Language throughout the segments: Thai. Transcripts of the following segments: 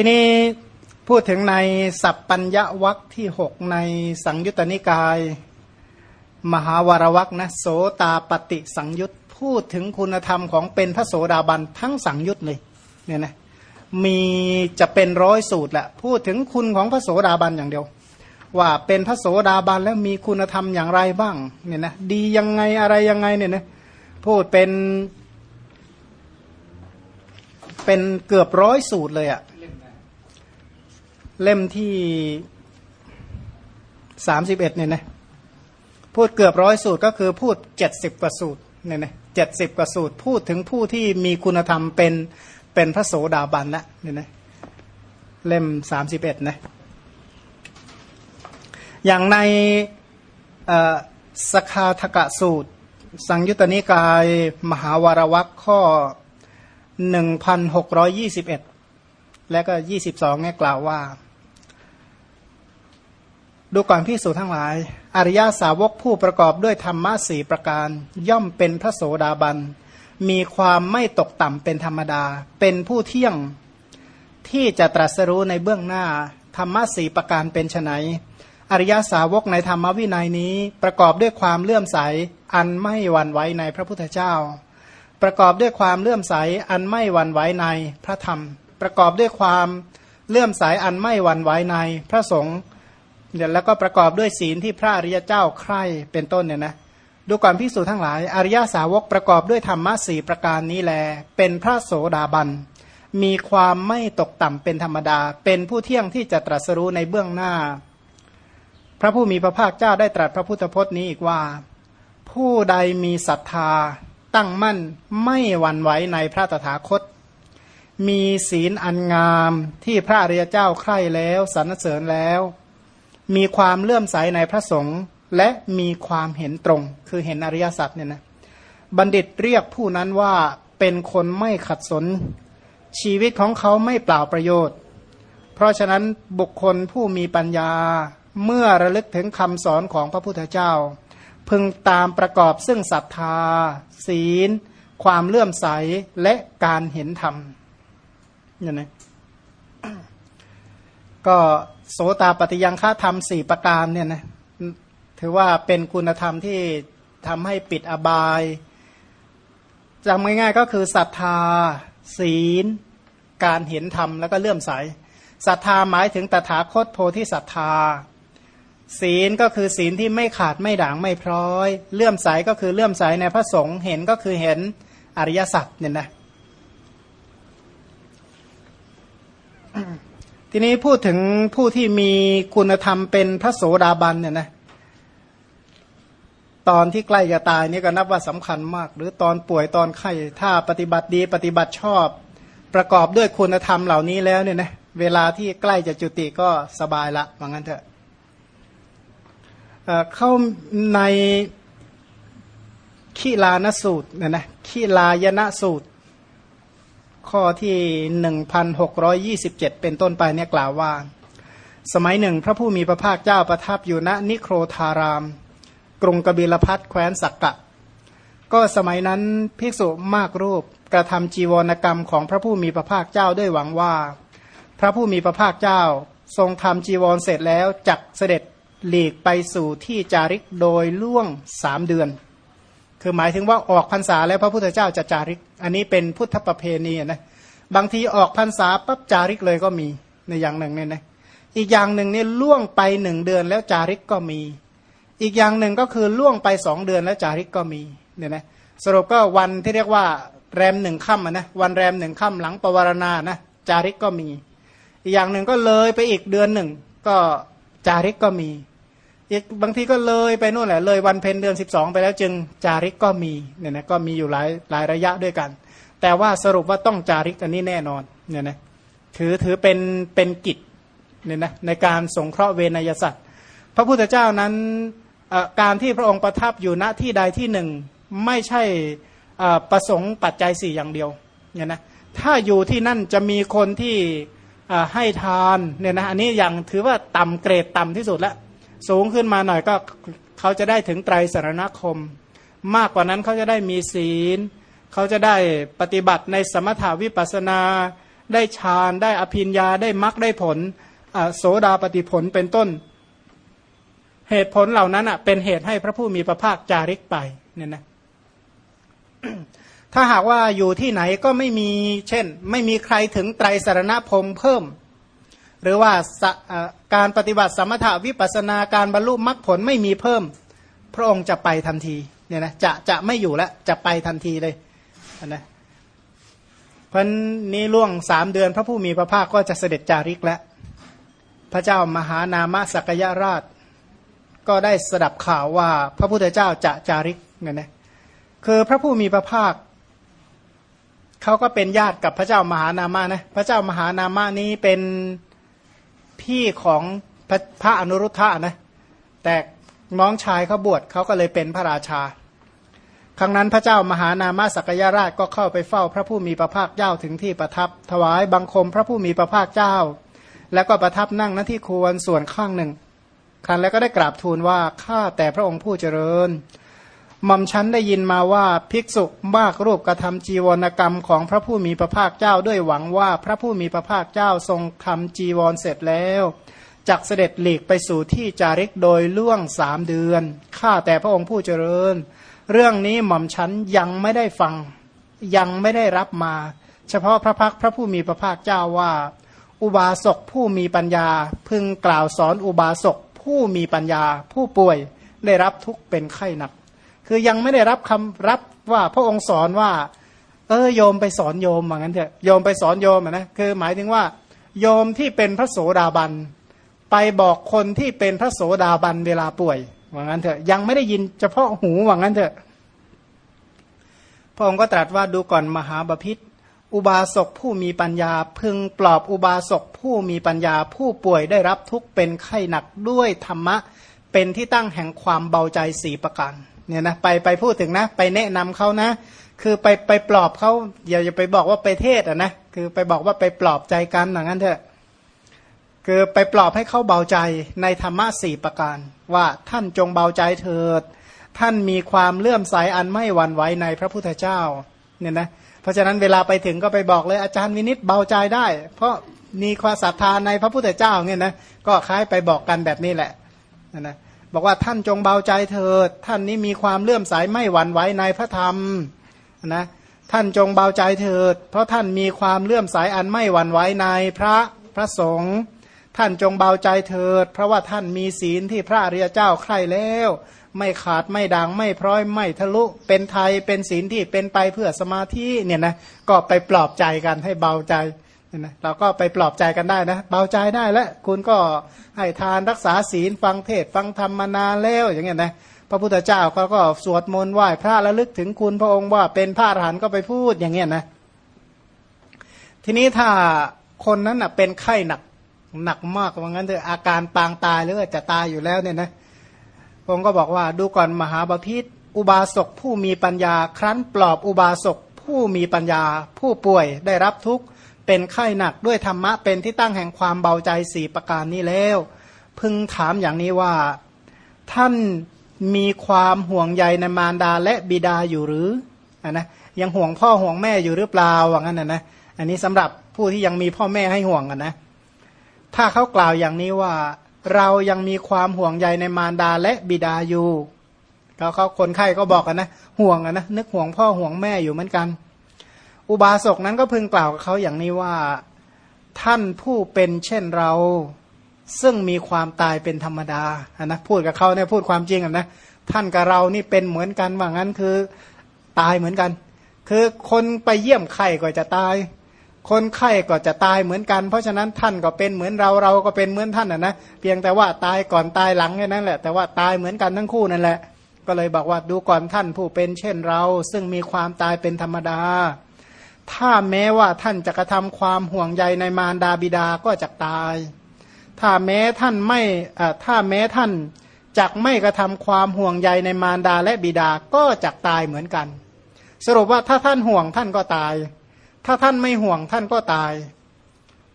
ทีนี้พูดถึงในสัพปัญญวัคที่หกในสังยุตตนิกาย มหาวารวัคนะโสตาปฏิสังยุตพูดถึงคุณธรรมของเป็นพระโสดาบันทั้งสังยุตเลยเนี่ยนะมีจะเป็นร้อยสูตรแหละพูดถึงคุณของพระโสดาบันอย่างเดียว ว่าเป็นพระโสดาบันแล้วมีคุณธรรมอย่างไรบ้างเนี่ยนะดียังไงอะไรยังไงเนี่ยนะพูดเป็น เป็นเกือบร้อยสูตรเลยอะ เล่มที่สามสิบเอ็ดเนี่ยนะพูดเกือบร้อยสูตรก็คือพูดเจ็ดสิบกว่าสูตรเนี่ยนะเจ็ดสิบกว่าสูตร พูดถึงผู้ที่มีคุณธรรมเป็นเป็นพระโสดาบันละเนี่ยนะเล่มสามสิบเอ็ดนะอย่างในสคาทกะสูตร สังยุตตนิกายมหาวารวัคข้อหนึ่งพันหกร้อยยี่สิบเอ็ดและก็ยี่สิบสองเนี่ยกล่าวว่า ดูก่อนพิสูจทั้งหลาย อริยาสาวกผู้ประกอบด้วยธรรมะสี่ประการ ย่อมเป็นพระโสดาบัน มีความไม่ตกต่ำเป็นธรรมดา เป็นผู้เที่ยงที่จะตรัสรู้ในเบื้องหน้า ธรรมะสี่ประการเป็นไนอริยาสาวกในธรรมวินัยนี้ ประกอบด้วยความเลื่อมใส อันไม่หวั่นไหวในพระพุทธเจ้า ประกอบด้วยความเลื่อมใสอันไม่หวั่นไหวในพระธรรม ประกอบด้วยความเลื่อมใสอันไม่หวั่นไหวในพระสงฆ์ เดี๋ยวแล้วก็ประกอบด้วยศีลที่พระอริยเจ้าใคร่เป็นต้นเนี่ยนะดูก่อนพิสูจทั้งหลาย อริยสาวกประกอบด้วยธรรมะสี่ประการนี้แล เป็นพระโสดาบัน มีความไม่ตกต่ำเป็นธรรมดา เป็นผู้เที่ยงที่จะตรัสรู้ในเบื้องหน้า พระผู้มีพระภาคเจ้าได้ตรัสพระพุทธพจน์นี้อีกว่า ผู้ใดมีศรัทธา ตั้งมั่นไม่หวั่นไหวในพระตถาคต มีศีลอันงามที่พระอริยเจ้าใคร่แล้วสรรเสริญแล้ว มีความเลื่อมใสในพระสงฆ์และมีความเห็นตรง คือเห็นอริยสัจเนี่ยนะบัณฑิตเรียกผู้นั้นว่าเป็นคนไม่ขัดสน ชีวิตของเขาไม่เปล่าประโยชน์ เพราะฉะนั้นบุคคลผู้มีปัญญาเมื่อระลึกถึงคำสอนของพระพุทธเจ้า พึงตามประกอบซึ่งศรัทธา ศีล ความเลื่อมใสและการเห็นธรรมเนี่ยนะก็ โสตาปฏิยังฆาธรรมสี่ประการเนี่ยนะถือว่าเป็นคุณธรรมที่ทำให้ปิดอบายจำง่ายๆก็คือศรัทธา ศีล การเห็นธรรมแล้วก็เลื่อมใสศรัทธาหมายถึงตถาคตโพธิศรัทธา ศีลก็คือศีลที่ไม่ขาดไม่ด่างไม่พร้อย เลื่อมใสก็คือเลื่อมใสในพระสงฆ์เห็นก็คือเห็นอริยสัจเนี่ยนะ ทีนี้พูดถึงผู้ที่มีคุณธรรมเป็นพระโสดาบันเนี่ยนะตอนที่ใกล้จะตายนี่ก็นับว่าสำคัญมาก หรือตอนป่วยตอนไข้ถ้าปฏิบัติดีปฏิบัติชอบ ประกอบด้วยคุณธรรมเหล่านี้แล้วเนี่ยนะเวลาที่ใกล้จะจุติก็สบายละว่างั้นเถอะเข้าในขีลานสูตรเนี่ยนะขีลายนะสูตร ข้อที่หนึ่งพันหกร้อยี่สิบเจ็ดเป็นต้นไปเนี่ยกล่าวว่า สมัยหนึ่งพระผู้มีพระภาคเจ้าประทับอยู่ณนิโครธาราม กรุงกบิลพัทแคว้นสักกะ ก็สมัยนั้นภิกษุมากรูปกระทำจีวรกรรมของพระผู้มีพระภาคเจ้าด้วยหวังว่า พระผู้มีพระภาคเจ้าทรงทำจีวรเสร็จแล้วจักเสด็จหลีกไปสู่ที่จาริกโดยล่วงสามเดือน คือหมายถึงว่าออกพรรษาแล้วพระพุทธเจ้าจะจาริก อันนี้เป็นพุทธประเพณีนะบางทีออกพรรษาปั๊บจาริกเลยก็มีในอย่างหนึ่งเนี่ยนะอีกอย่างหนึ่งเนี่ยล่วงไปหนึ่งเดือนแล้วจาริกก็มี อีกอย่างหนึ่งก็คือล่วงไปสองเดือนแล้วจาริกก็มีเนี่ยนะสรุปก็วันที่เรียกว่าแรมหนึ่งค่ำนะวันแรมหนึ่งค่ำหลังปวารณานะจาริกก็มี อีกอย่างหนึ่งก็เลยไปอีกเดือนหนึ่งก็จาริกก็มี อีกบางทีก็เลยไปนู่นแหละเลยวันเพ็ญเดือนสิบสองไปแล้วจึงจาริกก็มีเนี่ยนะก็มีอยู่หลายหลายระยะด้วยกัน แต่ว่าสรุปว่าต้องจาริกอันนี้แน่นอนเนี่ยนะถือถือเป็นเป็นกิจเนี่ยนะในการสงเคราะห์เวนยสัตว์ พระพุทธเจ้านั้นการที่พระองค์ประทับอยู่ณที่ใดที่หนึ่งไม่ใช่ประสงค์ปัจจัยสี่อย่างเดียวเนี่ยนะถ้าอยู่ที่นั่นจะมีคนที่ให้ทานเนี่ยนะอันนี้อย่างถือว่าต่ำเกรดต่ำที่สุดแล้ว สูงขึ้นมาหน่อยก็เขาจะได้ถึงไตรสารณคม มากกว่านั้นเขาจะได้มีศีล เขาจะได้ปฏิบัติในสมถาวิปัสนา ได้ฌานได้อภิญญาได้มรรคได้ผลโสดาปฏิผลเป็นต้น เหตุผลเหล่านั้นเป็นเหตุให้พระผู้มีพระภาคจาริกไปเนี่ยนะถ้าหากว่าอยู่ที่ไหนก็ไม่มีเช่น ไม่มีใครถึงไตรสารณพรมเพิ่ม หรือว่า การปฏิบัติสมถาวิปัสนาการบรรลุมรรคผลไม่มีเพิ่ม พระองค์จะไปทันทีเนี่ยนะจะจะไม่อยู่แล้วจะไปทันทีเลยนะพันนี้ล่วงสามเดือนพระผู้มีพระภาคก็จะเสด็จจาริกแล้ว พระเจ้ามหานามสักยราช ก็ได้สดับข่าวว่าพระพุทธเจ้าจะจาริกเนี่ยนะคือพระผู้มีพระภาคเขาก็เป็นญาติกับพระเจ้ามหานามานะพระเจ้ามหานามานี้เป็น พี่ของพระพระอนุรุทธะนะแต่น้องชายเขาบวชเขาก็เลยเป็นพระราชา ครั้งนั้นพระเจ้ามหานามาสักยราชก็เข้าไปเฝ้าพระผู้มีพระภาคเจ้าถึงที่ประทับ ถวายบังคมพระผู้มีพระภาคเจ้า แล้วก็ประทับนั่งหน้าที่ควรส่วนข้างหนึ่ง ครั้นแล้วก็ได้กราบทูลว่าข้าแต่พระองค์ผู้เจริญ หม่อมฉันได้ยินมาว่าภิกษุมากรูปกระทำจีวรกรรมของพระผู้มีพระภาคเจ้าด้วยหวังว่าพระผู้มีพระภาคเจ้าทรงทำจีวรเสร็จแล้วจักเสด็จหลีกไปสู่ที่จาริกโดยล่วงสามเดือน ข้าแต่พระองค์ผู้เจริญ เรื่องนี้หม่อมฉันยังไม่ได้ฟัง ยังไม่ได้รับมา เฉพาะพระพักพระผู้มีพระภาคเจ้าว่า อุบาสกผู้มีปัญญา พึงกล่าวสอนอุบาสกผู้มีปัญญาผู้ป่วยได้รับทุกเป็นไข้หนัก คือยังไม่ได้รับคำรับว่าพระองค์สอนว่า เออโยมไปสอนโยมเหมือนกันเถอะโยมไปสอนโยมนะคือหมายถึงว่า โยมที่เป็นพระโสดาบันไปบอกคนที่เป็นพระโสดาบันเวลาป่วยว่างั้นเถอะยังไม่ได้ยินเฉพาะหูว่างั้นเถอะ พระองค์ก็ตรัสว่าดูก่อนมหาบพิษอุบาสกผู้มีปัญญา พึงปลอบอุบาสกผู้มีปัญญาผู้ป่วยได้รับทุกเป็นไข้หนักด้วยธรรมะ เป็นที่ตั้งแห่งความเบาใจสีประการ เนี่ยนะไปไปพูดถึงนะ ไปแนะนำเขานะ คือไปไปปลอบเขาอย่าอย่าไปบอกว่าไปเทศอะนะคือไปบอกว่าไปปลอบใจกันอย่างนั้นเถอะคือไปปลอบให้เขาเบาใจในธรรมะสี่ประการ ว่าท่านจงเบาใจเถิด ท่านมีความเลื่อมใสอันไม่หวั่นไหวในพระพุทธเจ้าเนี่ยนะเพราะฉะนั้นเวลาไปถึงก็ไปบอกเลยอาจารย์วินิตเบาใจได้ เพราะมีความศรัทธาในพระพุทธเจ้าเนี่ยนะก็คล้ายไปบอกกันแบบนี้แหละนะ บอกว่าท่านจงเบาใจเถิด ท่านนี้มีความเลื่อมใสไม่หวั่นไหวในพระธรรมนะท่านจงเบาใจเถิด เพราะท่านมีความเลื่อมใสอันไม่หวั่นไหวในพระพระสงฆ์ท่านจงเบาใจเถิด เพราะว่าท่านมีศีลที่พระอริยเจ้าใคร่แล้ว ไม่ขาดไม่ดังไม่พร้อยไม่ทะลุ เป็นไทยเป็นศีลที่เป็นไปเพื่อสมาธิเนี่ยนะก็ไปปลอบใจกันให้เบาใจ นะเราก็ไปปลอบใจกันได้นะเบาใจได้แล้วคุณก็ให้ทานรักษาศีลฟังเทศฟังธรรมมานานแล้วอย่างเงี้ยนะพระพุทธเจ้าเขาก็สวดมนต์ไหว้พระแล้วลึกถึงคุณพระองค์ว่าเป็นพระอรหันต์ก็ไปพูดอย่างเงี้ยนะทีนี้ถ้าคนนั้นอะเป็นไข้หนักหนักมากว่างั้นเถอะอาการปางตายหรือจะตายอยู่แล้วเนี่ยนะพระองค์ก็บอกว่าดูก่อนมหาบาพิษอุบาสกผู้มีปัญญา ครั้นปลอบอุบาสกผู้มีปัญญา ผู้ป่วยได้รับทุกข์ เป็นไข้หนักด้วยธรรมะเป็นที่ตั้งแห่งความเบาใจสี่ประการนี้แล้ว พึงถามอย่างนี้ว่าท่านมีความห่วงใยในมารดาและบิดาอยู่หรืออนนะยังห่วงพ่อห่วงแม่อยู่หรือเปล่าว่างั้นนะนะอันนี้สำหรับผู้ที่ยังมีพ่อแม่ให้ห่วงกันนะ ถ้าเขากล่าวอย่างนี้ว่า เรายังมีความห่วงใยในมารดาและบิดาอยู่เขาเขาคนไข้ก็บอกกันนะห่วงกันนะนึกห่วงพ่อห่วงแม่อยู่เหมือนกัน อุบาสกนั้นก็พึงกล่าวกับเขาอย่างนี้ว่าท่านผู้เป็นเช่นเรา ซึ่งมีความตายเป็นธรรมดาะนะพูดกับเขาเนี่ยพูดความจริงนะท่านกับเรานี่เป็นเหมือนกันว่างั้นคือตายเหมือนกัน คือคนไปเยี่ยมไข้ก็จะตาย คนไข้ก็จะตายเหมือนกัน เพราะฉะนั้นท่านก็เป็นเหมือนเราเราก็เป็นเหมือนท่านนะนะเพียงแต่ว่าตายก่อนตายหลังแค่นั้นแหละแต่ว่าตายเหมือนกันทั้งคู่นั่นแหละ ก็เลยบอกว่าดูก่อนท่านผู้เป็นเช่นเรา ซึ่งมีความตายเป็นธรรมดา ถ้าแม้ว่าท่านจะกระทำความห่วงใยในมารดาบิดาก็จะตาย ถ้าแม้ท่านไม่ถ้าแม้ท่านจักไม่กระทำความห่วงใยในมารดาและบิดาก็จะตายเหมือนกัน สรุปว่าถ้าท่านห่วงท่านก็ตาย ถ้าท่านไม่ห่วงท่านก็ตาย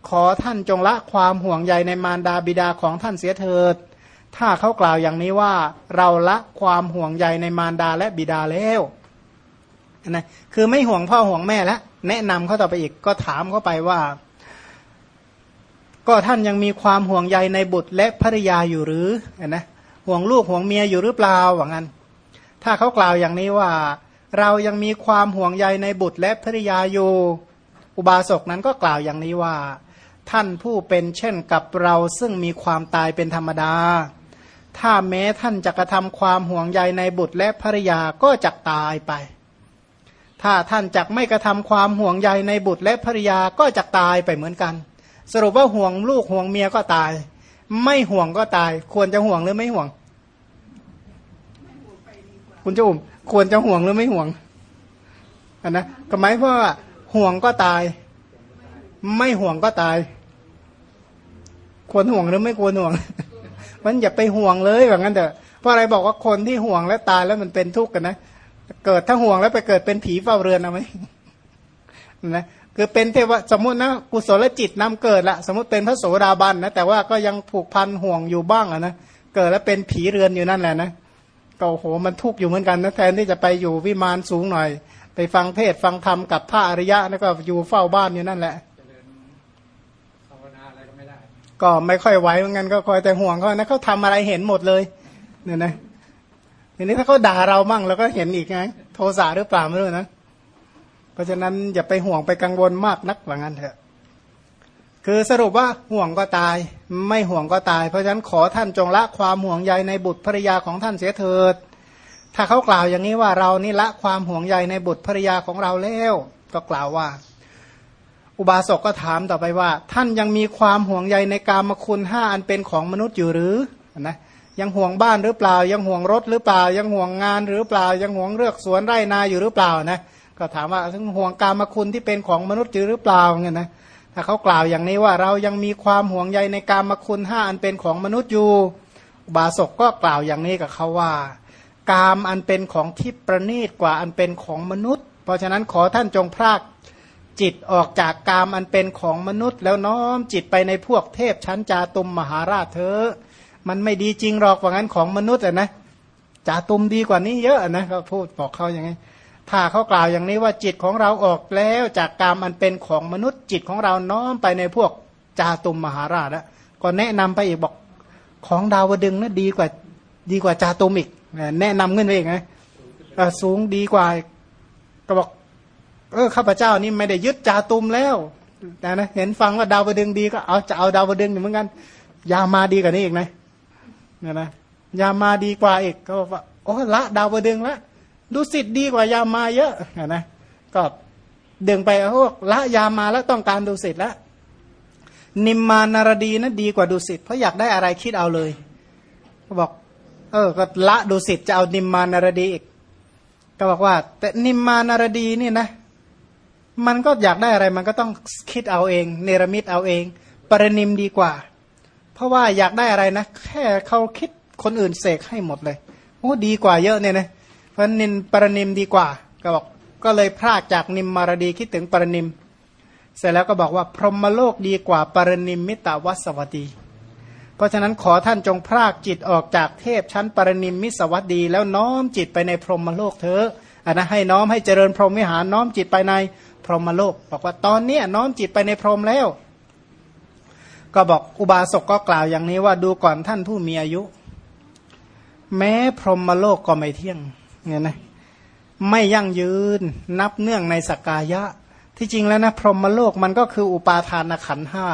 ขอท่านจงละความห่วงใยในมารดาบิดาของท่านเสียเถิด ถ้าเขากล่าวอย่างนี้ว่าเราละความห่วงใยในมารดาและบิดาแล้ว นะคือไม่ห่วงพ่อห่วงแม่แล้วแนะนำเขาต่อไปอีกก็ถามเขาไปว่า ก็ท่านยังมีความห่วงใยในบุตรและภริยาอยู่หรือนะห่วงลูกห่วงเมียอยู่หรือเปล่าว่างั้น ถ้าเขากล่าวอย่างนี้ว่า เรายังมีความห่วงใยในบุตรและภริยาอยู่ อุบาสกนั้นก็กล่าวอย่างนี้ว่า ท่านผู้เป็นเช่นกับเราซึ่งมีความตายเป็นธรรมดา ถ้าแม้ท่านจะกระทำความห่วงใยในบุตรและภริยาก็จะตายไป ถ้าท่านจักไม่กระทำความห่วงใยในบุตรและภริยาก็จะตายไปเหมือนกัน สรุปว่าห่วงลูกห่วงเมียก็ตาย ไม่ห่วงก็ตาย ควรจะห่วงหรือไม่ห่วง คุณจะอุ่มควรจะห่วงหรือไม่ห่วงอันนะก็หมายว่าห่วงก็ตาย ไม่ห่วงก็ตาย ควรห่วงหรือไม่ควรห่วง มันอย่าไปห่วงเลยแบบนั้นเถอะเพราะอะไรบอกว่าคนที่ห่วงและตายแล้วมันเป็นทุกข์กันนะ เกิดถ้าห่วงแล้วไปเกิดเป็นผีเฝ้าเรือนเอาไหมนะคือเป็นเทวสมมตินะกุศลจิตนำเกิดละสมมติเป็นพระโสดาบันนะแต่ว่าก็ยังผูกพันห่วงอยู่บ้างอะนะเกิดแล้วเป็นผีเรือนอยู่นั่นแหละนะก็โหมันทุกข์อยู่เหมือนกันนะแทนที่จะไปอยู่วิมานสูงหน่อย ไปฟังเทศฟังธรรมกับพระอริยะแล้วก็อยู่เฝ้าบ้านอยู่นั่นแหละก็ไม่ค่อยไหวเหมือนกันก็คอยแต่ห่วงเขานะเขาทำอะไรเห็นหมดเลยเนี่ยนะ ทีนี้ถ้าเขาด่าเรามั่งเราก็เห็นอีกไง โทสะหรือเปล่าไม่รู้นะ เพราะฉะนั้นอย่าไปห่วงไปกังวลมากนักว่างั้นเถอะ คือสรุปว่าห่วงก็ตาย ไม่ห่วงก็ตาย เพราะฉะนั้นขอท่านจงละความห่วงใยในบุตรภรยาของท่านเสียเถิด ถ้าเขากล่าวอย่างนี้ว่าเรานี่ละความห่วงใยในบุตรภรยาของเราแล้วก็กล่าวว่า อุบาสกก็ถามต่อไปว่า ท่านยังมีความห่วงใยในกามคุณห้าอันเป็นของมนุษย์อยู่หรือนะ ยังห่วงบ้านหรือเปล่า ยังห่วงรถหรือเปล่า ยังห่วงงานหรือเปล่า ยังห่วงเลือกสวนไร่นาอยู่หรือเปล่านะก็ถามว่าทั้งห่วงกามคุณที่เป็นของมนุษย์หรือเปล่าเงี้ยนะถ้าเขากล่าวอย่างนี้ว่าเรายังมีความห่วงใยในกามคุณห้าอันเป็นของมนุษย์อยู่ บาศกก็กล่าวอย่างนี้กับเขาว่า กามอันเป็นของที่ประณีตกว่าอันเป็นของมนุษย์ เพราะฉะนั้นขอท่านจงพรากจิตออกจากกามอันเป็นของมนุษย์ แล้วน้อมจิตไปในพวกเทพชั้นจาตุมมหาราชเถอะ มันไม่ดีจริงหรอกว่างั้นของมนุษย์อะนะจ่าตุมดีกว่านี้เยอะนะเขาพูดบอกเขาอย่างนี้ถ้าเขากล่าวอย่างนี้ว่าจิตของเราออกแล้วจากกามอันเป็นของมนุษย์จิตของเราน้อมไปในพวกจาตุมมหาราชแล้วก็แนะนำไปอีกบอกของดาวดึงนะดีกว่าดีกว่าจาตุมอีกแนะนำเงินไปอีกไงสูงดีกว่าก็บอกเออข้าพเจ้านี่ไม่ได้ยึดจาตุมแล้วแต่นะเห็นฟังว่าดาวดึงดีก็เอาจะเอาดาวดึงเหมือนกัน ยามาดีกว่านี้อีกนะ เนี่ยนะยามาดีกว่าอีกก็บอกว่าโอ้ละดาวดึงละดูสิทธิ์ดีกว่ายามาเยอะนะก็ดึงไปโอ้ละยามาแล้วต้องการดูสิทธิ์แล้วนิมมานารดีนะดีกว่าดูสิทธิ์เพราะอยากได้อะไรคิดเอาเลยก็บอก เออก็ละดูสิทธิ์จะเอานิมมานารดีอีกก็บอกว่า แต่นิมมานารดีนี่นะ มันก็อยากได้อะไรมันก็ต้องคิดเอาเอง เนรมิตเอาเอง ปรนิมดีกว่า เพราะว่าอยากได้อะไรนะ แค่เขาคิดคนอื่นเสกให้หมดเลย โอ้ดีกว่าเยอะเนี่ยนะเพราะนินปรนิมดีกว่า ก็บอกก็เลยพรากจากนิมมารดีคิดถึงปรนิม เสร็จแล้วก็บอกว่าพรหมโลกดีกว่าปรนิมมิตาวัสวัตีเพราะฉะนั้นขอท่านจงพรากจิตออกจากเทพชั้นปรนิมมิสวัสดี แล้วน้อมจิตไปในพรหมโลกเถอะอันนะให้น้อมให้เจริญพรหมวิหารน้อมจิตไปในพรหมโลก บอกว่าตอนนี้น้อมจิตไปในพรหมแล้ว ก็บอกอุบาสกก็กล่าวอย่างนี้ว่าดูก่อนท่านผู้มีอายุ แม้พรหมโลกก็ไม่เที่ยงเนี่ยนะไม่ยั่งยืนนับเนื่องในสกายะ ที่จริงแล้วนะพรหมโลกมันก็คืออุปาทานขันห้า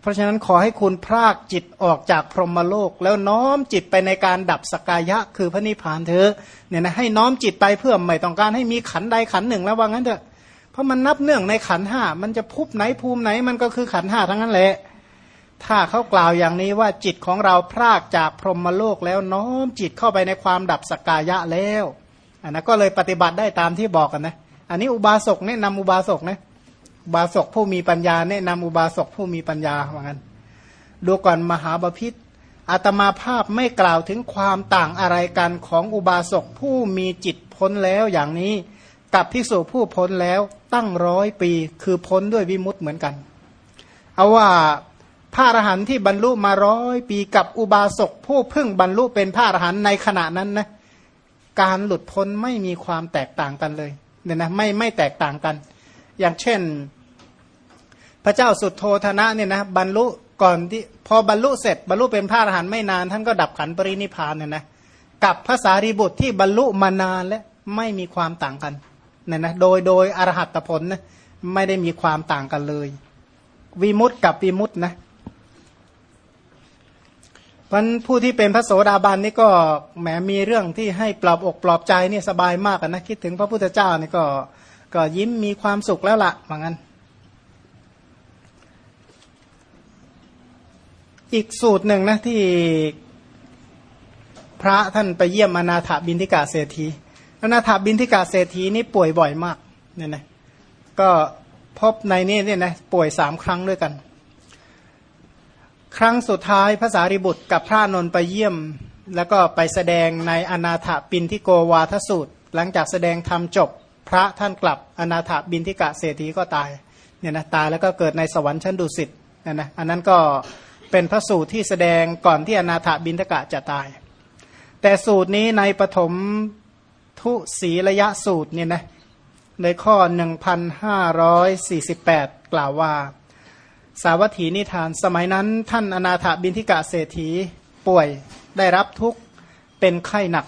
เพราะฉะนั้นขอให้คุณพรากจิตออกจากพรหมโลก แล้วน้อมจิตไปในการดับสกายะ คือพระนิพพานเถอะเนี่ยนะให้น้อมจิตไปเพื่อไม่ต้องการให้มีขันใดขันหนึ่งแล้วว่างั้นเถอะเพราะมันนับเนื่องในขันห้ามันจะพุบไหนภูมิไหนมันก็คือขันห้าทั้งนั้นแหละ ถ้าเขากล่าวอย่างนี้ว่าจิตของเราพรากจากพรหมโลกแล้วน้อมจิตเข้าไปในความดับสกายะแล้วอันนั้นก็เลยปฏิบัติได้ตามที่บอกกันนะ อันนี้อุบาสกแนะนำอุบาสกนะอุบาสกผู้มีปัญญาแนะนำอุบาสกผู้มีปัญญาว่างั้นดูก่อนมหาบาพิษอาตมาภาพไม่กล่าวถึงความต่างอะไรกันของอุบาสกผู้มีจิตพ้นแล้วอย่างนี้กับภิกษุผู้พ้นแล้วตั้งร้อยปี คือพ้นด้วยวิมุตต์เหมือนกัน เอาว่า พระอรหันต์ที่บรรลุมาร้อยปีกับอุบาสกผู้เพิ่งบรรลุเป็นพระอรหันต์ในขณะนั้นนะการหลุดพ้นไม่มีความแตกต่างกันเลยเนี่ยนะไม่ไม่แตกต่างกัน อย่างเช่น พระเจ้าสุดโทธนะเนี่ยนะบรรลุก่อนที่พอบรรลุเสร็จ บรรลุเป็นพระอรหันต์ไม่นาน ท่านก็ดับขันปรินิพานเนี่ยนะกับภาษารีบุตรที่บรรลุมานานและไม่มีความต่างกันเนี่ยนะโดยโดยอรหัตผลนะไม่ได้มีความต่างกันเลย วิมุตต์กับวิมุตต์นะ มันผู้ที่เป็นพระโสดาบันนี่ก็แหมมีเรื่องที่ให้ปลอบอกปลอบใจนี่สบายมากนะคิดถึงพระพุทธเจ้านี่ก็ก็ยิ้มมีความสุขแล้วละว่างั้น อีกสูตรหนึ่งนะที่พระท่านไปเยี่ยมอนาถบินทิกาเศรษฐีอนาถบินทิกาเศรษฐีนี่ป่วยบ่อยมากเนี่ยนะก็พบในนี้เนี่ยนะป่วยสามครั้งด้วยกัน ครั้งสุดท้ายพระสารีบุตรกับพระนนท์ไปเยี่ยม แล้วก็ไปแสดงในอนาถบินทิโกวาทสูตร หลังจากแสดงธรรมจบ พระท่านกลับอนาถบินทิกะเศรษฐีก็ตายเนี่ยนะตายแล้วก็เกิดในสวรรค์ชั้นดุสิตเนี่ยนะอันนั้นก็เป็นพระสูตรที่แสดงก่อนที่อนาถบินทิกะจะตาย แต่สูตรนี้ในปฐมทุศีระยะสูตรเนี่ยนะในข้อ 1548 กล่าวว่า สาวัตถีนิทาน สมัยนั้นท่านอนาถบินทิกะเศรษฐีป่วยได้รับทุกข์เป็นไข้หนัก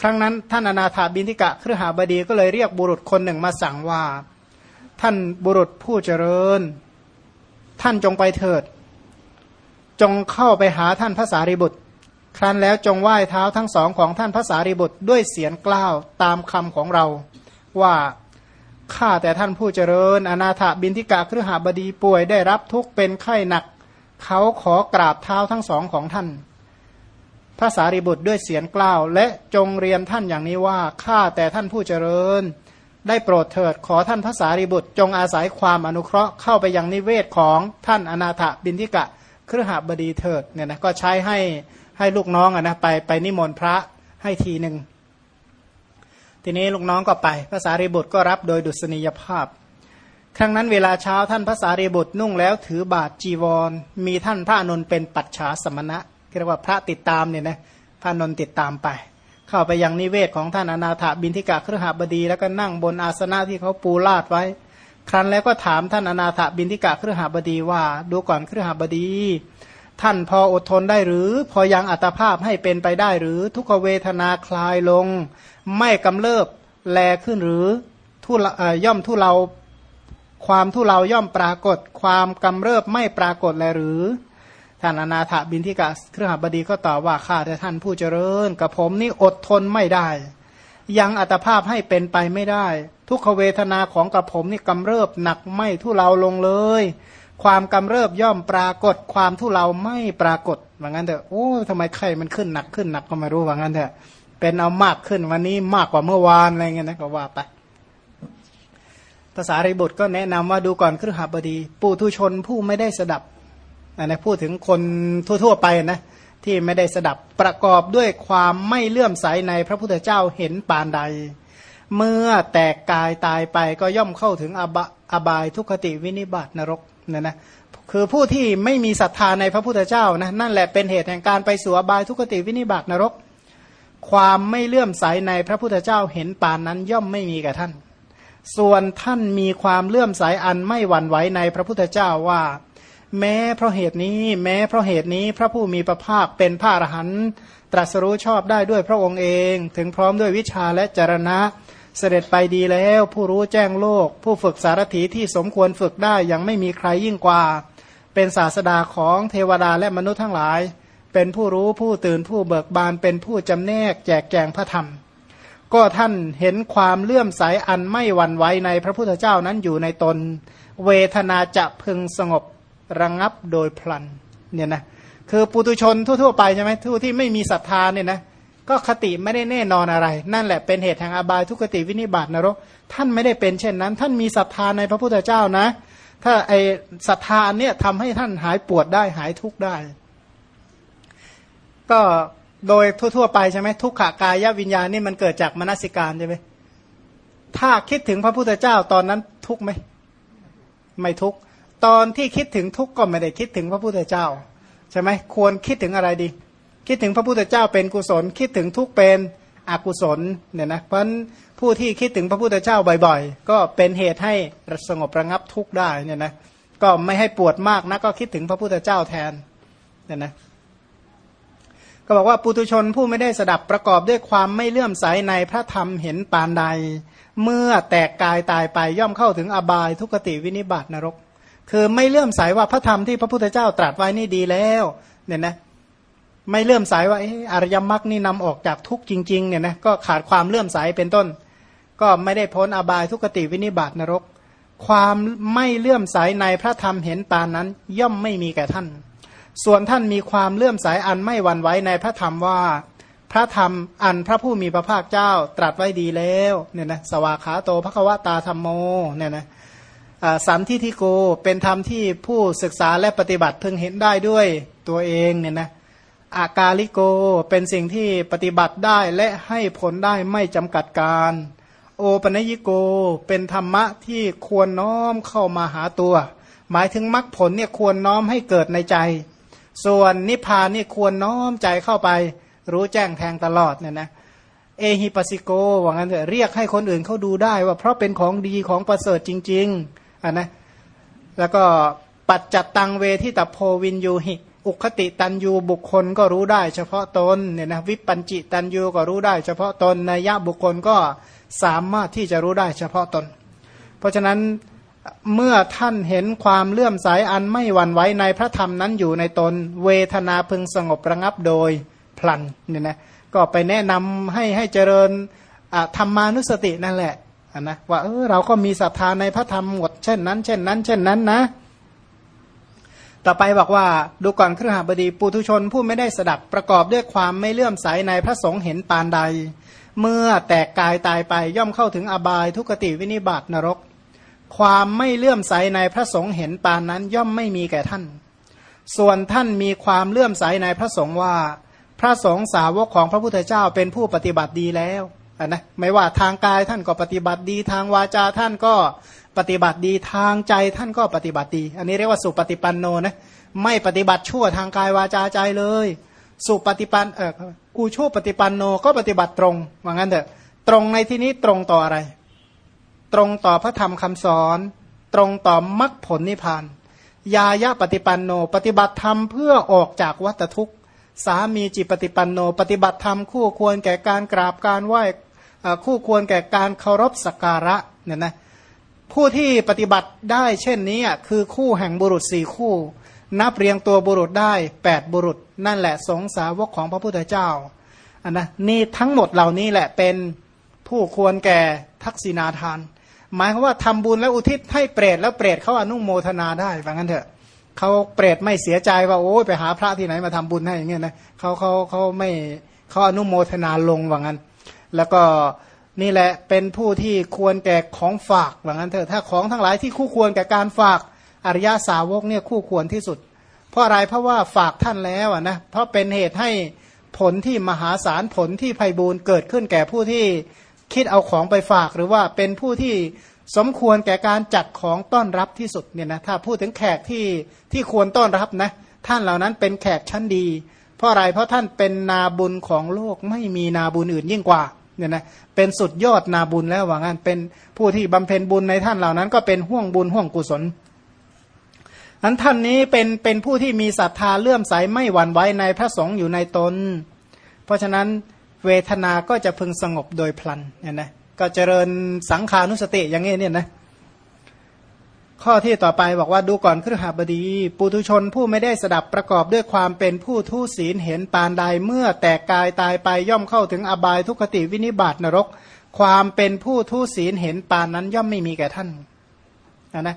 ครั้งนั้นท่านอนาถบินทิกะครหาบดีก็เลยเรียกบุรุษคนหนึ่งมาสั่งว่า ท่านบุรุษผู้เจริญ ท่านจงไปเถิด จงเข้าไปหาท่านพระสารีบุตร ครั้นแล้วจงไหว้เท้าทั้งสองของท่านพระสารีบุตรด้วยเสียงกล้าวตามคำของเราว่า ข้าแต่ท่านผู้เจริญ อนาถบินทิกาครือหาบดีป่วยได้รับทุกเป็นไข้หนัก เขาขอกราบเท้าทั้งสองของท่าน พระสารีบุตรด้วยเสียงกล้าว และจงเรียนท่านอย่างนี้ว่าข้าแต่ท่านผู้เจริญ ได้โปรดเถิดขอท่านพระสารีบุตรจงอาศัยความอนุเคราะห์เข้าไปยังนิเวศของท่านอนาถบินทิกะครือหาบดีเถิดเนี่ยนะก็ใช้ให้ให้ลูกน้องอะนะไปไปนิมนต์พระให้ทีหนึ่ง ทีนี้ลูกน้องก็ไปภาษารีบุตรก็รับโดยดุษณียภาพ ครั้งนั้นเวลาเช้าท่านภาษารีบุตรนุ่งแล้วถือบาทจีวร มีท่านพระนนท์เป็นปัจฉาสมณะเรียกว่าพระติดตามเนี่ยนะพระนนท์ติดตามไป เข้าไปยังนิเวศของท่านอนาถบินทิกะเครือหบดี แล้วก็นั่งบนอาสนะที่เขาปูลาดไว้ ครั้นแล้วก็ถามท่านอนาถบินทิกะเครือหบดีว่าดูก่อนเครือหบดี ท่านพออดทนได้หรือ พอยังอัตภาพให้เป็นไปได้หรือทุกเวทนาคลายลง ไม่กำเริบแลขึ้นหรือทุย่อมทุเลาความทุเลาย่อมปรากฏ ความกำเริบไม่ปรากฏแลหรือ ท่านอนาถบินทิกะเครือหบดีก็ตอบว่าข้าแต่ท่านผู้เจริญ กับผมนี่อดทนไม่ได้ ยังอัตภาพให้เป็นไปไม่ได้ ทุกขเวทนาของกับผมนี่กำเริบหนักไม่ทุเลาลงเลย ความกำเริบย่อมปรากฏ ความทุเลาไม่ปรากฏว่างั้นเถอะโอ้ทำไมไข้มันขึ้นหนักขึ้นหนักก็ไม่รู้ว่างั้นเถอะ เป็นเอามากขึ้นวันนี้มากกว่าเมื่อวานอะไรเงี้ยนะก็ว่าไปภาษาริบุตรก็แนะนำว่าดูก่อนครือหบดีปุถุชนผู้ไม่ได้สดับอันนี้พูดถึงคนทั่ว ๆ ไปนะที่ไม่ได้สดับประกอบด้วยความไม่เลื่อมใสในพระพุทธเจ้าเห็นปานใด เมื่อแตกกายตายไปก็ย่อมเข้าถึงอบอบายทุกขติวินิบาตนรกนะนะคือผู้ที่ไม่มีศรัทธาในพระพุทธเจ้านะนั่นแหละเป็นเหตุแห่งการไปสู่อบายทุกขติวินิบาตนรก ความไม่เลื่อมใสในพระพุทธเจ้าเห็นปานนั้นย่อมไม่มีกับท่าน ส่วนท่านมีความเลื่อมใสอันไม่หวั่นไหวในพระพุทธเจ้าว่า แม้เพราะเหตุนี้ แม้เพราะเหตุนี้พระผู้มีพระภาคเป็นพระอรหันต์ตรัสรู้ชอบได้ด้วยพระองค์เอง ถึงพร้อมด้วยวิชาและจรณะ เสด็จไปดีแล้ว ผู้รู้แจ้งโลก ผู้ฝึกสารถีที่สมควรฝึกได้ยังไม่มีใครยิ่งกว่า เป็นศาสดาของเทวดาและมนุษย์ทั้งหลาย เป็นผู้รู้ผู้ตื่นผู้เบิกบานเป็นผู้จำแนกแจกแจงพระธรรม ก็ท่านเห็นความเลื่อมใสอันไม่หวั่นไหวในพระพุทธเจ้านั้นอยู่ในตน เวทนาจะพึงสงบระงงับโดยพลันเนี่ยนะคือปุตุชนทั่วๆไปใช่ไหมทุกที่ไม่มีศรัทธาเนี่ยนะก็คติไม่ได้แน่นอนอะไร นั่นแหละเป็นเหตุแห่งอบายทุกขติวินิบาตนรก ท่านไม่ได้เป็นเช่นนั้น ท่านมีศรัทธาในพระพุทธเจ้านะ ถ้าไอศรัทธาเนี่ยทำให้ท่านหายปวดได้หายทุกข์ได้ ก็โดยทั่ว ๆ ไปใช่ไหมทุกขากายวิญญาณนี่มันเกิดจากมนสิการใช่ไหมถ้าคิดถึงพระพุทธเจ้าตอนนั้นทุกไหมไม่ทุกตอนที่คิดถึงทุกก็ไม่ได้คิดถึงพระพุทธเจ้าใช่ไหมควรคิดถึงอะไรดี คิดถึงพระพุทธเจ้าเป็นกุศล คิดถึงทุกเป็นอกุศลเนี่ยนะเพราะผู้ที่คิดถึงพระพุทธเจ้าบ่อยๆ ก็เป็นเหตุให้สงบระงับทุกข์ได้เนี่ยนะก็ไม่ให้ปวดมากนะก็คิดถึงพระพุทธเจ้าแทนเนี่ยนะ ก็บอกว่าปุตุชนผู้ไม่ได้สดับประกอบด้วยความไม่เลื่อมใสในพระธรรมเห็นปานใด เมื่อแตกกายตายไปย่อมเข้าถึงอบายทุกติวินิบาตนรก คือไม่เลื่อมใสว่าพระธรรมที่พระพุทธเจ้าตรัสไว้นี่ดีแล้วเนี่ยนะไม่เลื่อมใสว่าอารยมรรคนี่นำออกจากทุกจริงๆเนี่ยนะก็ขาดความเลื่อมใสเป็นต้น ก็ไม่ได้พ้นอบายทุกติวินิบาตนรก ความไม่เลื่อมใสในพระธรรมเห็นปานนั้น ย่อมไม่มีแก่ท่าน ส่วนท่านมีความเลื่อมใสอันไม่หวั่นไหวในพระธรรมว่า พระธรรมอันพระผู้มีพระภาคเจ้าตรัสไว้ดีแล้วเนี่ยนะสวากขาโตภควตาธรรมโมเนี่ยนะสัมทิทิโกเป็นธรรมที่ผู้ศึกษาและปฏิบัติเพิ่งเห็นได้ด้วยตัวเองเนี่ยนะอากาลิโกเป็นสิ่งที่ปฏิบัติได้และให้ผลได้ไม่จำกัดการ โอปัญญิโกเป็นธรรมะที่ควรน้อมเข้ามาหาตัว หมายถึงมรรคผลเนี่ยควรน้อมให้เกิดในใจ ส่วนนิพพานนี่ควรน้อมใจเข้าไป รู้แจ้งแทงตลอดเนี่ยนะเอฮิปัสิโกว่างั้นเถอะเรียกให้คนอื่นเขาดูได้ว่าเพราะเป็นของดีของประเสริฐจริงๆอะนะแล้วก็ปัจจัตตังเวที่ตโพวินยูหิอุคติตันยูบุคคลก็รู้ได้เฉพาะตนเนี่ยนะวิปัญจิตันยูก็รู้ได้เฉพาะตนนัยยะบุคคลก็สามารถที่จะรู้ได้เฉพาะตน เพราะฉะนั้น เมื่อท่านเห็นความเลื่อมใสอันไม่หวั่นไหวในพระธรรมนั้นอยู่ในตน เวทนาพึงสงบระงับโดยพลันเนี่ยนะก็ไปแนะนำให้ให้เจริญธรรมานุสตินั่นแหละนะว่าเออเราก็มีศรัทธาในพระธรรมหมดเช่นนั้น เช่นนั้น เช่นนั้นนะ ต่อไปบอกว่าดูก่อนเครือหบดีปุถุชนผู้ไม่ได้สดับประกอบด้วยความไม่เลื่อมใสในพระสงฆ์เห็นปานใด เมื่อแตกกายตายไปย่อมเข้าถึงอบายทุกติวินิบาตนรก ความไม่เลื่อมใสในพระสงฆ์เห็นปานนั้นย่อมไม่มีแก่ท่าน ส่วนท่านมีความเลื่อมใสในพระสงฆ์ว่า พระสงฆ์สาวกของพระพุทธเจ้าเป็นผู้ปฏิบัติดีแล้วนะไม่ว่าทางกายท่านก็ปฏิบัติดี ทางวาจาท่านก็ปฏิบัติดีทางใจท่านก็ปฏิบัติดี อันนี้เรียกว่าสุปฏิปันโนนะไม่ปฏิบัติชั่วทางกายวาจาใจเลย สุปฏิปันเออกูชั่วปฏิปันโนก็ปฏิบัติตรงว่างั้นเถอะตรงในที่นี้ตรงต่ออะไร ตรงต่อพระธรรมคำสอน ตรงต่อมรรคผลนิพพาน ยายะปฏิปันโน ปฏิบัติธรรมเพื่อออกจากวัฏทุกข์ สามีจิตปฏิปันโน ปฏิบัติธรรมคู่ควรแก่การกราบการไหว้คู่ควรแก่การเคารพสักการะเนี่ยนะผู้ที่ปฏิบัติได้เช่นนี้คือคู่แห่งบุรุษสี่คู่ นับเรียงตัวบุรุษได้แปดบุรุษ นั่นแหละสงสาวกของพระพุทธเจ้าอันนะนี่ทั้งหมดเหล่านี้แหละเป็นผู้ควรแก่ทักษิณาทาน หมายความว่าทำบุญแล้วอุทิศให้เปรตแล้วเปรตเขาอนุโมทนาได้ฟังกันเถอะเขาเปรตไม่เสียใจว่าโอ้ยไปหาพระที่ไหนมาทำบุญให้อย่างเงี้ยนะเขาเขาเขาไม่เขาอนุโมทนาลงว่างั้น แล้วก็นี่แหละเป็นผู้ที่ควรแก่ของฝากว่างั้นเถอะถ้าของทั้งหลายที่คู่ควรแก่การฝากอริยาสาวกเนี่ยคู่ควรที่สุด เพราะอะไรเพราะว่าฝากท่านแล้วนะเพราะเป็นเหตุให้ผลที่มหาศาลผลที่ไพบูรณ์เกิดขึ้นแก่ผู้ที่ คิดเอาของไปฝากหรือว่าเป็นผู้ที่สมควรแก่การจัดของต้อนรับที่สุดเนี่ยนะถ้าพูดถึงแขกที่ที่ควรต้อนรับนะท่านเหล่านั้นเป็นแขกชั้นดี เพราะอะไรเพราะท่านเป็นนาบุญของโลกไม่มีนาบุญอื่นยิ่งกว่าเนี่ยนะเป็นสุดยอดนาบุญแล้วว่างั้นเป็นผู้ที่บำเพ็ญบุญในท่านเหล่านั้น ก็เป็นห่วงบุญห่วงกุศลนั้นท่านนี้เป็นเป็นผู้ที่มีศรัทธาเลื่อมใสไม่หวั่นไหวในพระสงฆ์อยู่ในตน เพราะฉะนั้น เวทนาก็จะพึงสงบโดยพลันเนี่ยนะก็เจริญสังขานุสติอย่างนี้เนี่ยนะข้อที่ต่อไปบอกว่าดูก่อนครหบดี ปุถุชนผู้ไม่ได้สดับประกอบด้วยความเป็นผู้ทุศีลเห็นปานใดเมื่อแตกกายตายไปย่อมเข้าถึงอบายทุกขติวินิบาตนรก ความเป็นผู้ทุศีลเห็นปานนั้นย่อมไม่มีแก่ท่านนะนะ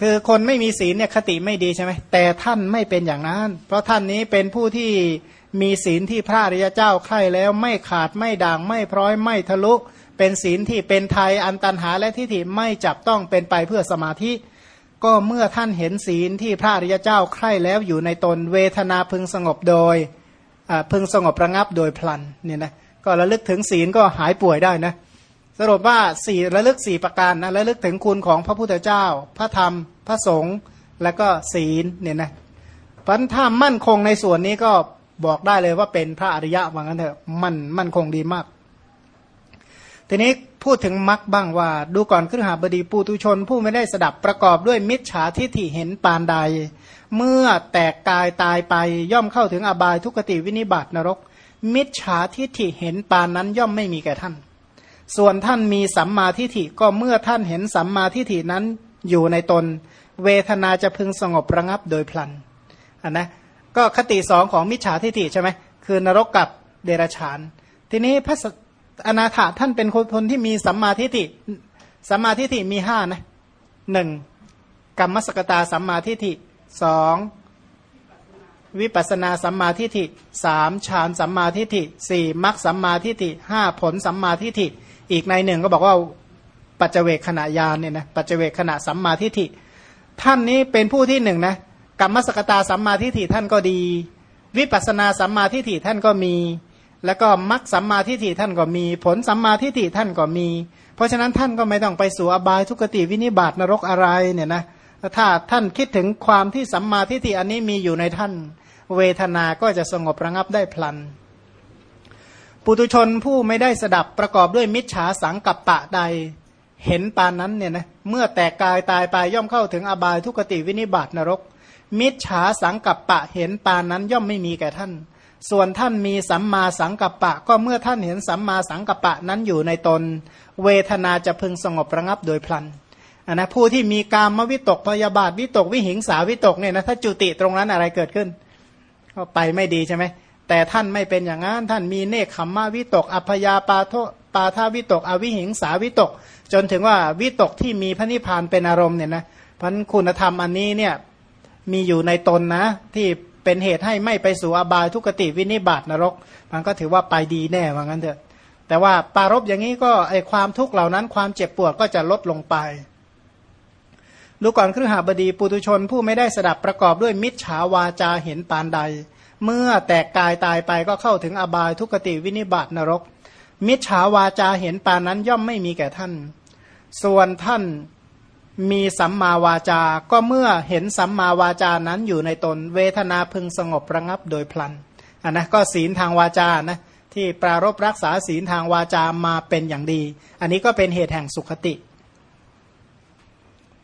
คือคนไม่มีศีลเนี่ยคติไม่ดีใช่ไหมแต่ท่านไม่เป็นอย่างนั้น เพราะท่านนี้เป็นผู้ที่ มีศีลที่พระริยเจ้าใคร่แล้วไม่ขาดไม่ด่างไม่พร้อยไม่ทะลุ เป็นศีลที่เป็นไทยอันตันหาและทิฏฐิไม่จับต้องเป็นไปเพื่อสมาธิ ก็เมื่อท่านเห็นศีลที่พระริยเจ้าใคร่แล้วอยู่ในตนเวทนาพึงสงบโดยพึงสงบระงับโดยพลันเนี่ยนะก็ระลึกถึงศีลก็หายป่วยได้นะสรุปว่าสี่ระลึกสี่ประการนะระลึกถึงคุณของพระพุทธเจ้า พระธรรมพระสงฆ์และก็ศีลเนี่ยนะพันถ้ามั่นคงในส่วนนี้ก็ บอกได้เลยว่าเป็นพระอริยะว่างั้นเถอะมันมันคงดีมาก ทีนี้พูดถึงมรรคบ้างว่า ดูก่อนขึ้นหาบดีปูตุชน ผู้ไม่ได้สดับประกอบด้วยมิจฉาทิฏฐิเห็นปานใด เมื่อแตกกายตายไปย่อมเข้าถึงอบายทุกติวินิบาตนรก มิจฉาทิฏฐิเห็นปานนั้นย่อมไม่มีแก่ท่าน ส่วนท่านมีสัมมาทิฏฐิก็เมื่อท่านเห็นสัมมาทิฏฐินั้นอยู่ในตน เวทนาจะพึงสงบระงับโดยพลันอันนะ ก็คติสองของมิจฉาทิฏฐิใช่ไหมคือนรกกับเดรัจฉาน ทีนี้พระอนาถาท่านเป็นคนที่มีสัมมาทิฏฐิสัมมาทิฏฐิมีห้านะหนึ่งกรรมสกตาสัมมาทิฏฐิสองวิปัสนาสัมมาทิฏฐิสามฌานสัมมาทิฏฐิสี่มรรคสัมมาทิฏฐิห้าผลสัมมาทิฏฐิ อีกในหนึ่งก็บอกว่าปัจเจเวกขณะยานเนี่ยนะปัจเจเวกขณะสัมมาทิฏฐิ ท่านนี้เป็นผู้ที่หนึ่งนะ กรรมสกตาสัมมาทิฏฐิท่านก็ดี วิปัสนาสัมมาทิฏฐิท่านก็มี แล้วก็มรรคสัมมาทิฏฐิท่านก็มี ผลสัมมาทิฏฐิท่านก็มี เพราะฉะนั้นท่านก็ไม่ต้องไปสู่อบายทุกติวินิบาตนรกอะไรเนี่ยนะถ้าท่านคิดถึงความที่สัมมาทิฏฐิอันนี้มีอยู่ในท่าน เวทนาก็จะสงบระงับได้พลัน ปุตุชนผู้ไม่ได้สดับประกอบด้วยมิจฉาสังกัปปะใดเห็นปานนั้นเนี่ยนะเมื่อแตกกายตายไปย่อมเข้าถึงอบายทุกติวินิบาตนรก มิจฉาสังกัปปะเห็นปานนั้นย่อมไม่มีแก่ท่าน ส่วนท่านมีสัมมาสังกัปปะ ก็เมื่อท่านเห็นสัมมาสังกัปปะนั้นอยู่ในตน เวทนาจะพึงสงบระงับโดยพลันนนะผู้ที่มีกามวิตกพยาบาทวิตกวิหิงสาวิตกเนี่ยนะถ้าจุติตรงนั้นอะไรเกิดขึ้น ก็ไปไม่ดีใช่ไหมแต่ท่านไม่เป็นอย่างนั้นท่านมีเนคขมมาวิตก อัพยาปาโทปาทาวิตก อวิหิงสาวิตก จนถึงว่าวิตกที่มีพระนิพพานเป็นอารมณ์เนี่ยนะพันคุณธรรมอันนี้เนี่ย มีอยู่ในตนนะ ที่เป็นเหตุให้ไม่ไปสู่อบายทุกติวินิบาตนรก มันก็ถือว่าไปดีแน่ว่างั้นเถอะ แต่ว่าปารบอย่างนี้ก็ไอความทุกข์เหล่านั้น ความเจ็บปวดก็จะลดลงไปดูก่อนครหาบดีปุตุชนผู้ไม่ได้สดับประกอบด้วยมิจฉาวาจาเห็นปานใด เมื่อแตกกายตายไปก็เข้าถึงอบายทุกติวินิบาตนรก มิจฉาวาจาเห็นปานนั้นย่อมไม่มีแก่ท่าน ส่วนท่าน มีสัมมาวาจาก็เมื่อเห็นสัมมาวาจานั้นอยู่ในตน เวทนาพึงสงบระงับโดยพลันอันนะก็ศีลทางวาจานะที่ปรารบรักษาศีลทางวาจามาเป็นอย่างดี อันนี้ก็เป็นเหตุแห่งสุขติ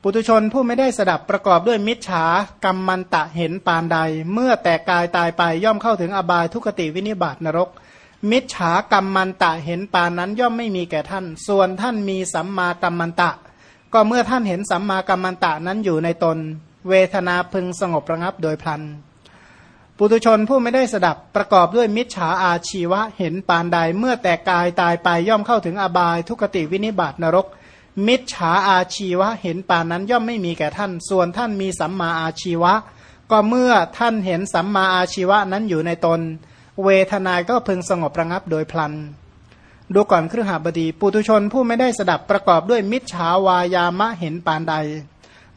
ปุตุชนผู้ไม่ได้สดับประกอบด้วยมิจฉากรรมมันตะเห็นปานใด เมื่อแต่กายตายไปย่อมเข้าถึงอบายทุกติวินิบาตนรก มิจฉากรรมมันตะเห็นปานนั้นย่อมไม่มีแก่ท่าน ส่วนท่านมีสัมมากรรมมันตะ ก็เมื่อท่านเห็นสัมมากัมมันตะนั้นอยู่ในตน เวทนาพึงสงบระงับโดยพลัน ปุตุชนผู้ไม่ได้สดับประกอบด้วยมิจฉาอาชีวะเห็นปานใดเมื่อแต่กายตายไปย่อมเข้าถึงอบายทุกติวินิบาตนรก มิจฉาอาชีวะเห็นปานนั้นย่อมไม่มีแก่ท่าน ส่วนท่านมีสัมมาอาชีวะ ก็เมื่อท่านเห็นสัมมาอาชีวะนั้นอยู่ในตน เวทนาก็พึงสงบระงับโดยพลัน ดูก่อนครือหาบดี ปุตุชนผู้ไม่ได้สดับประกอบด้วยมิจฉาวายามะเห็นปานใด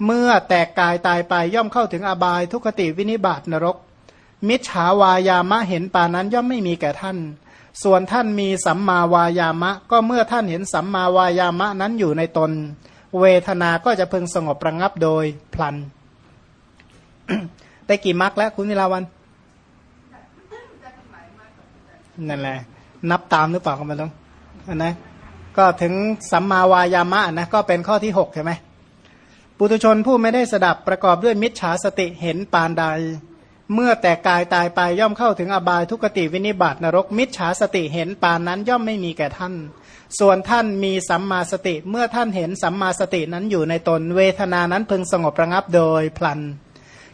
เมื่อแตกกายตายไปย่อมเข้าถึงอบายทุกติวินิบาตนรก มิจฉาวายามะเห็นปานนั้นย่อมไม่มีแก่ท่าน ส่วนท่านมีสัมมาวายามะ ก็เมื่อท่านเห็นสัมมาวายามะนั้นอยู่ในตน เวทนาก็จะพึงสงบประงับโดยพลันได้กี่มักแล้วคุณวิลาวันนั่นแหละนับตามหรือเปล่าก็ไม่ต้อง นนะก็ถึงสัมมาวายามะนะก็เป็นข้อที่หกใช่ไหมปุตุชนผู้ไม่ได้สดับประกอบด้วยมิจฉาสติเห็นปานใด เมื่อแต่กายตายไปย่อมเข้าถึงอบายทุกติวินิบาตนรก มิจฉาสติเห็นปานนั้นย่อมไม่มีแก่ท่าน ส่วนท่านมีสัมมาสติ เมื่อท่านเห็นสัมมาสตินั้นอยู่ในตนเวทนานั้นพึงสงบระงับโดยพลัน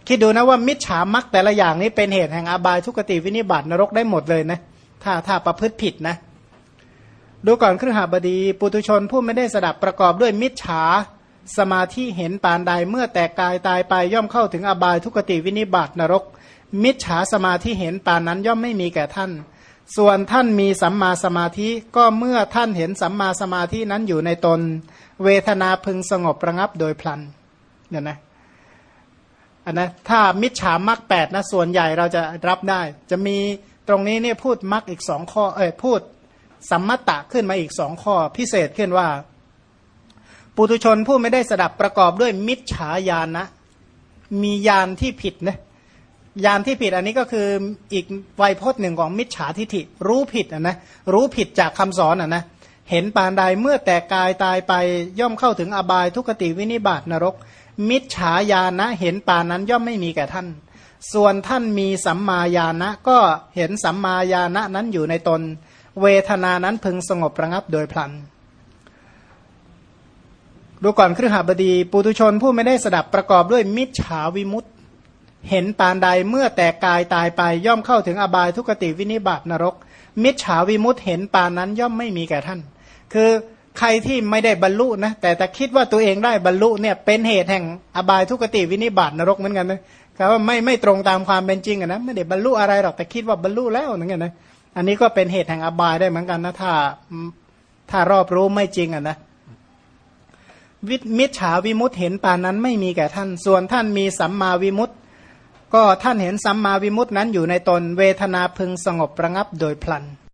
คิดดูนะว่ามิจฉามักแต่ละอย่างนี้เป็นเหตุแห่งอบายทุกติวินิบาตนรกได้หมดเลยนะถ้าถ้าประพฤติผิดนะ ดูก่อนครหบดี ปุตุชนผู้ไม่ได้สดับประกอบด้วยมิจฉาสมาธิเห็นปานใดเมื่อแตกกายตายไปย่อมเข้าถึงอบายทุกติวินิบาตนรก มิจฉาสมาธิเห็นปานนั้นย่อมไม่มีแก่ท่าน ส่วนท่านมีสัมมาสมาธิก็เมื่อท่านเห็นสัมมาสมาธินั้นอยู่ในตน เวทนาพึงสงบระงับโดยพลันเนี่ยนะอันนะถ้ามิจฉามักแปดนะส่วนใหญ่เราจะรับได้ จะมีตรงนี้เนี่ยพูดมักอีกสองข้อเอ้ยพูด สัมมตะขึ้นมาอีกสองข้อพิเศษขึ้นว่า ปุตุชนผู้ไม่ได้สดับประกอบด้วยมิจฉาญาณนะ มีญาณที่ผิดนะญาณที่ผิดอันนี้ก็คืออีกไวยพจน์หนึ่งของมิจฉาทิฐิ รู้ผิดอะนะรู้ผิดจากคำสอนอะนะเห็นปานใดเมื่อแต่กายตายไปย่อมเข้าถึงอบายทุกติวินิบาตนรก มิจฉาญาณะเห็นปานนั้นย่อมไม่มีแก่ท่าน ส่วนท่านมีสัมมาญาณะก็เห็นสัมมาญาณะนั้นอยู่ในตน เวทนานั้นพึงสงบระงับโดยพลัน ดูก่อนครหาบดี ปุตุชนผู้ไม่ได้สดับประกอบด้วยมิจฉาวิมุตตเห็นปานใดเมื่อแต่กายตายไปย่อมเข้าถึงอบายทุกติวินิบาตนรก มิจฉาวิมุตเห็นปานนั้นย่อมไม่มีแก่ท่าน คือใครที่ไม่ได้บรรลุนะแต่แต่คิดว่าตัวเองได้บรรลุเนี่ยเป็นเหตุแห่งอบายทุกติวินิบาตนรกเหมือนกันนะครับว่าไม่ไม่ตรงตามความเป็นจริงนะไม่ได้บรรลุอะไรหรอกแต่คิดว่าบรรลุแล้วเหมือนกันนะ อันนี้ก็เป็นเหตุแห่งอบายได้เหมือนกันนะถ้าถ้ารอบรู้ไม่จริงอะนะวิมิจฉาวิมุตเห็นปานนั้นไม่มีแก่ท่าน ส่วนท่านมีสัมมาวิมุตตก็ท่านเห็นสัมมาวิมุตนั้นอยู่ในตนเวทนาพึงสงบระงับโดยพลัน